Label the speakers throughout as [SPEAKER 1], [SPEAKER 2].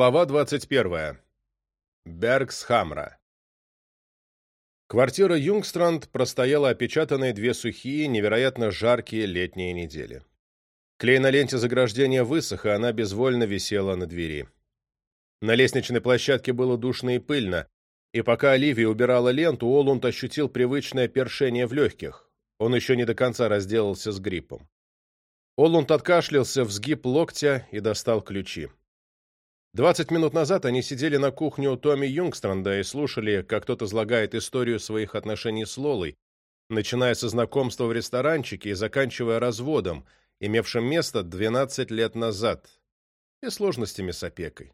[SPEAKER 1] Глава 21. Бергс Хамра. Квартира Юнгстранд простояла опечатанные две сухие, невероятно жаркие летние недели. Клей на ленте заграждения высох, и она безвольно висела на двери. На лестничной площадке было душно и пыльно, и пока Оливия убирала ленту, Олунд ощутил привычное першение в легких. Он еще не до конца разделался с гриппом. Олунд откашлялся, взгиб локтя и достал ключи. 20 минут назад они сидели на кухне у Томми Юнгстранда и слушали, как кто-то излагает историю своих отношений с Лолой, начиная со знакомства в ресторанчике и заканчивая разводом, имевшим место 12 лет назад, и сложностями с опекой.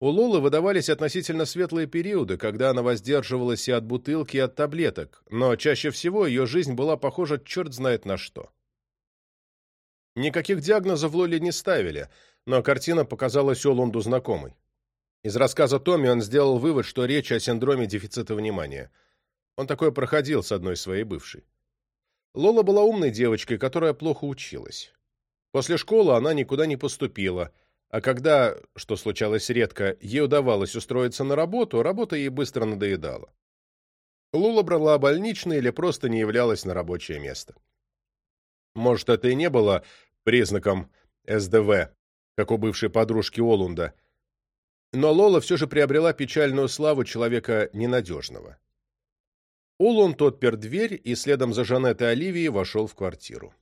[SPEAKER 1] У Лолы выдавались относительно светлые периоды, когда она воздерживалась и от бутылки, и от таблеток, но чаще всего ее жизнь была похожа черт знает на что. Никаких диагнозов Лоле не ставили – но картина показалась Олунду знакомой. Из рассказа Томми он сделал вывод, что речь о синдроме дефицита внимания. Он такое проходил с одной своей бывшей. Лола была умной девочкой, которая плохо училась. После школы она никуда не поступила, а когда, что случалось редко, ей удавалось устроиться на работу, работа ей быстро надоедала. Лола брала больничный или просто не являлась на рабочее место. Может, это и не было признаком СДВ, как у бывшей подружки Олунда. Но Лола все же приобрела печальную славу человека ненадежного. Олунд отпер дверь и следом за Жанеттой Оливией вошел в квартиру.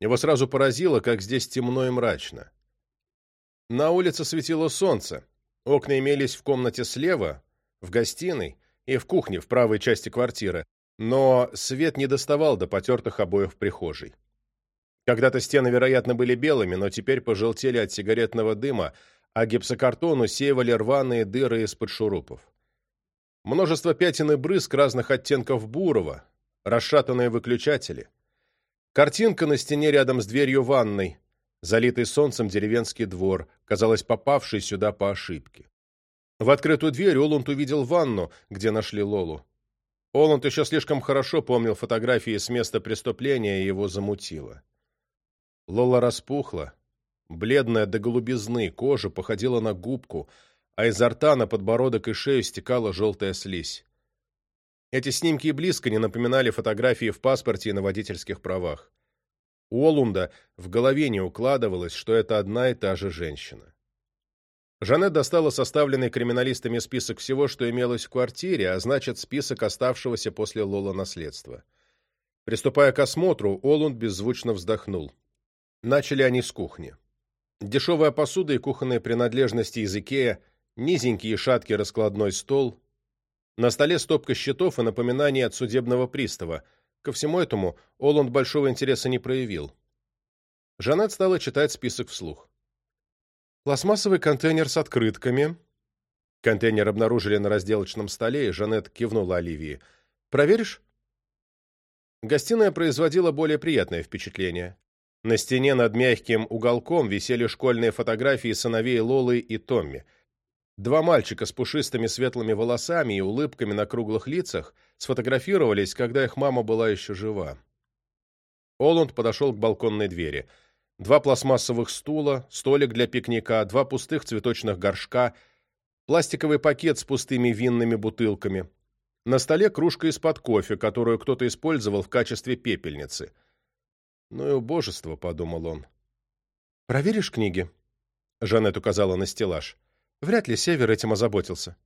[SPEAKER 1] Его сразу поразило, как здесь темно и мрачно. На улице светило солнце, окна имелись в комнате слева, в гостиной и в кухне в правой части квартиры, но свет не доставал до потертых обоев прихожей. Когда-то стены, вероятно, были белыми, но теперь пожелтели от сигаретного дыма, а гипсокартон усеивали рваные дыры из-под шурупов. Множество пятен и брызг разных оттенков бурого, расшатанные выключатели. Картинка на стене рядом с дверью ванной, залитый солнцем деревенский двор, казалось, попавший сюда по ошибке. В открытую дверь Олунд увидел ванну, где нашли Лолу. Оланд еще слишком хорошо помнил фотографии с места преступления и его замутило. Лола распухла. Бледная до голубизны, кожа походила на губку, а изо рта на подбородок и шею стекала желтая слизь. Эти снимки и близко не напоминали фотографии в паспорте и на водительских правах. У Олунда в голове не укладывалось, что это одна и та же женщина. Жанет достала составленный криминалистами список всего, что имелось в квартире, а значит, список оставшегося после Лола наследства. Приступая к осмотру, Олунд беззвучно вздохнул. Начали они с кухни. Дешевая посуда и кухонные принадлежности из Икея, низенький и шаткий раскладной стол, на столе стопка счетов и напоминания от судебного пристава. Ко всему этому Оланд большого интереса не проявил. Жанет стала читать список вслух. Пластмассовый контейнер с открытками. Контейнер обнаружили на разделочном столе, и Жанет кивнула Оливии. «Проверишь?» Гостиная производила более приятное впечатление. На стене над мягким уголком висели школьные фотографии сыновей Лолы и Томми. Два мальчика с пушистыми светлыми волосами и улыбками на круглых лицах сфотографировались, когда их мама была еще жива. Оланд подошел к балконной двери. Два пластмассовых стула, столик для пикника, два пустых цветочных горшка, пластиковый пакет с пустыми винными бутылками. На столе кружка из-под кофе, которую кто-то использовал в качестве пепельницы – ну и убожество, подумал он. Проверишь книги? Жанет указала на стеллаж. Вряд ли Север этим озаботился.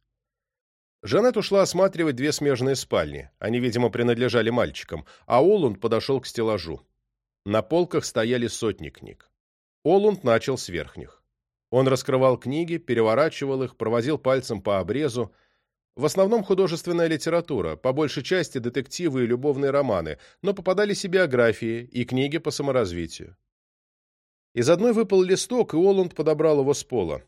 [SPEAKER 1] Жанет ушла осматривать две смежные спальни. Они, видимо, принадлежали мальчикам, а Олунд подошел к стеллажу. На полках стояли сотни книг. Олунд начал с верхних. Он раскрывал книги, переворачивал их, проводил пальцем по обрезу, в основном художественная литература, по большей части детективы и любовные романы, но попадались и биографии, и книги по саморазвитию. Из одной выпал листок, и Оланд подобрал его с пола.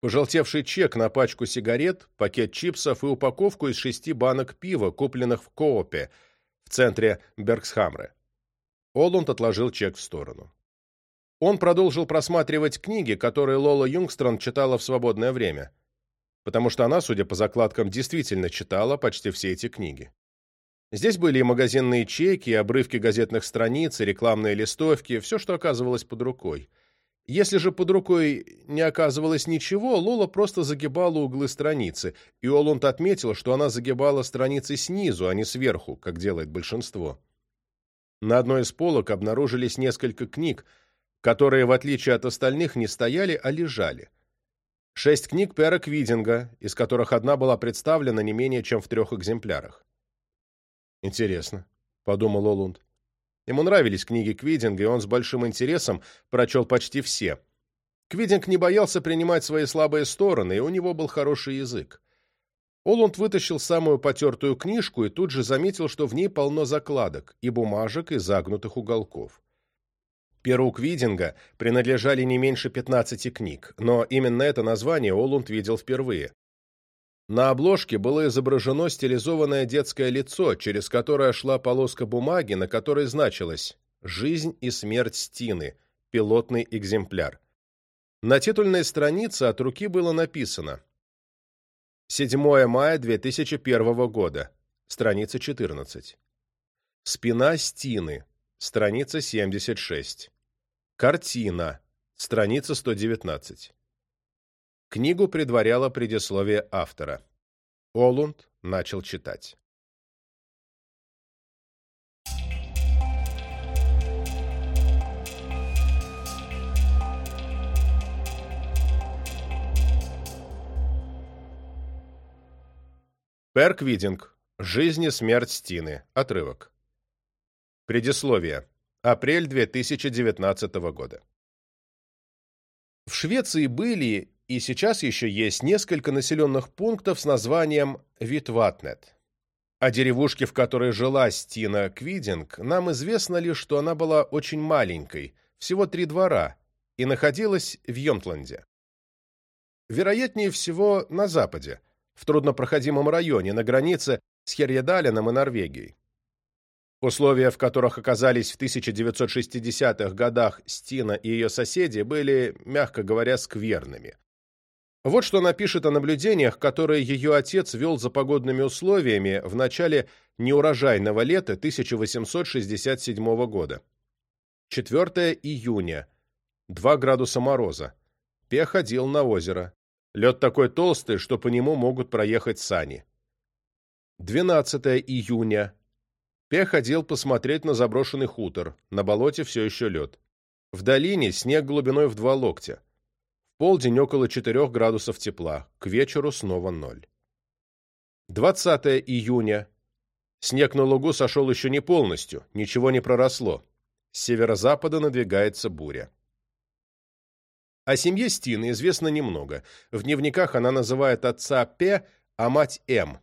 [SPEAKER 1] Пожелтевший чек на пачку сигарет, пакет чипсов и упаковку из шести банок пива, купленных в Коопе, в центре Бергсхамры. Оланд отложил чек в сторону. Он продолжил просматривать книги, которые Лола Юнгстрон читала в свободное время потому что она, судя по закладкам, действительно читала почти все эти книги. Здесь были и магазинные чеки, и обрывки газетных страниц, и рекламные листовки, все, что оказывалось под рукой. Если же под рукой не оказывалось ничего, Лола просто загибала углы страницы, и Олунд отметил, что она загибала страницы снизу, а не сверху, как делает большинство. На одной из полок обнаружились несколько книг, которые, в отличие от остальных, не стояли, а лежали – Шесть книг Пера Квидинга, из которых одна была представлена не менее чем в трех экземплярах. «Интересно», — подумал Олунд. Ему нравились книги Квидинга, и он с большим интересом прочел почти все. Квидинг не боялся принимать свои слабые стороны, и у него был хороший язык. Олунд вытащил самую потертую книжку и тут же заметил, что в ней полно закладок, и бумажек, и загнутых уголков. Перу Квидинга принадлежали не меньше 15 книг, но именно это название Олунд видел впервые. На обложке было изображено стилизованное детское лицо, через которое шла полоска бумаги, на которой значилось «Жизнь и смерть Стины», пилотный экземпляр. На титульной странице от руки было написано 7 мая 2001 года, страница 14. Спина Стины, страница 76. Картина, страница 119. Книгу предваряло предисловие автора. Олунд начал читать. Перквидинг. Жизнь и смерть Стины. Отрывок. Предисловие. Апрель 2019 года. В Швеции были и сейчас еще есть несколько населенных пунктов с названием Витватнет. О деревушке, в которой жила Стина Квидинг, нам известно лишь, что она была очень маленькой, всего три двора, и находилась в Йомтланде. Вероятнее всего, на западе, в труднопроходимом районе, на границе с Херьедалином и Норвегией. Условия, в которых оказались в 1960-х годах Стина и ее соседи, были, мягко говоря, скверными. Вот что она пишет о наблюдениях, которые ее отец вел за погодными условиями в начале неурожайного лета 1867 года. 4 июня. 2 градуса мороза. Пех ходил на озеро. Лед такой толстый, что по нему могут проехать сани. 12 июня. Пе ходил посмотреть на заброшенный хутор. На болоте все еще лед. В долине снег глубиной в два локтя. В полдень около 4 градусов тепла. К вечеру снова ноль. 20 июня. Снег на лугу сошел еще не полностью. Ничего не проросло. С северо-запада надвигается буря. О семье Стины известно немного. В дневниках она называет отца Пе, а мать М.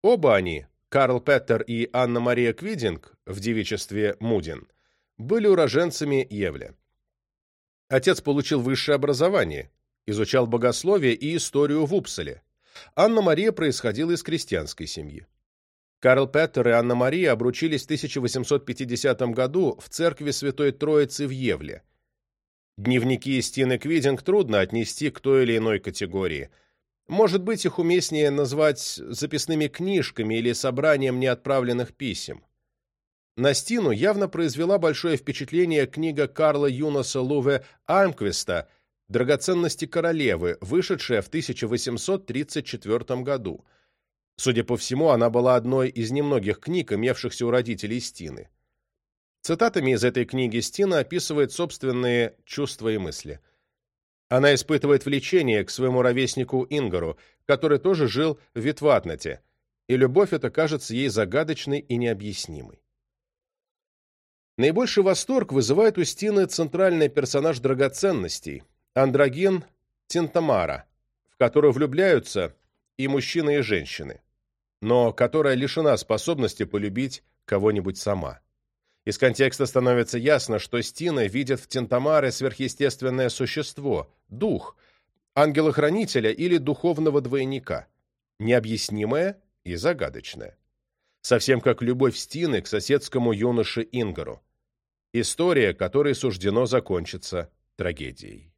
[SPEAKER 1] Оба они Карл Петтер и Анна-Мария Квидинг в девичестве Мудин были уроженцами Евля. Отец получил высшее образование, изучал богословие и историю в Упселе. Анна-Мария происходила из крестьянской семьи. Карл Петтер и Анна-Мария обручились в 1850 году в церкви Святой Троицы в Евле. Дневники Стины Квидинг трудно отнести к той или иной категории – может быть, их уместнее назвать записными книжками или собранием неотправленных писем. На стену явно произвела большое впечатление книга Карла Юнаса Луве Альмквиста «Драгоценности королевы», вышедшая в 1834 году. Судя по всему, она была одной из немногих книг, имевшихся у родителей Стины. Цитатами из этой книги Стина описывает собственные чувства и мысли – она испытывает влечение к своему ровеснику Ингору, который тоже жил в Витватнате, и любовь эта кажется ей загадочной и необъяснимой. Наибольший восторг вызывает у Стины центральный персонаж драгоценностей – андроген Тинтамара, в которую влюбляются и мужчины, и женщины, но которая лишена способности полюбить кого-нибудь сама. Из контекста становится ясно, что Стина видит в Тентамаре сверхъестественное существо, дух, ангела-хранителя или духовного двойника, необъяснимое и загадочное. Совсем как любовь Стины к соседскому юноше Ингару. История, которой суждено закончиться трагедией.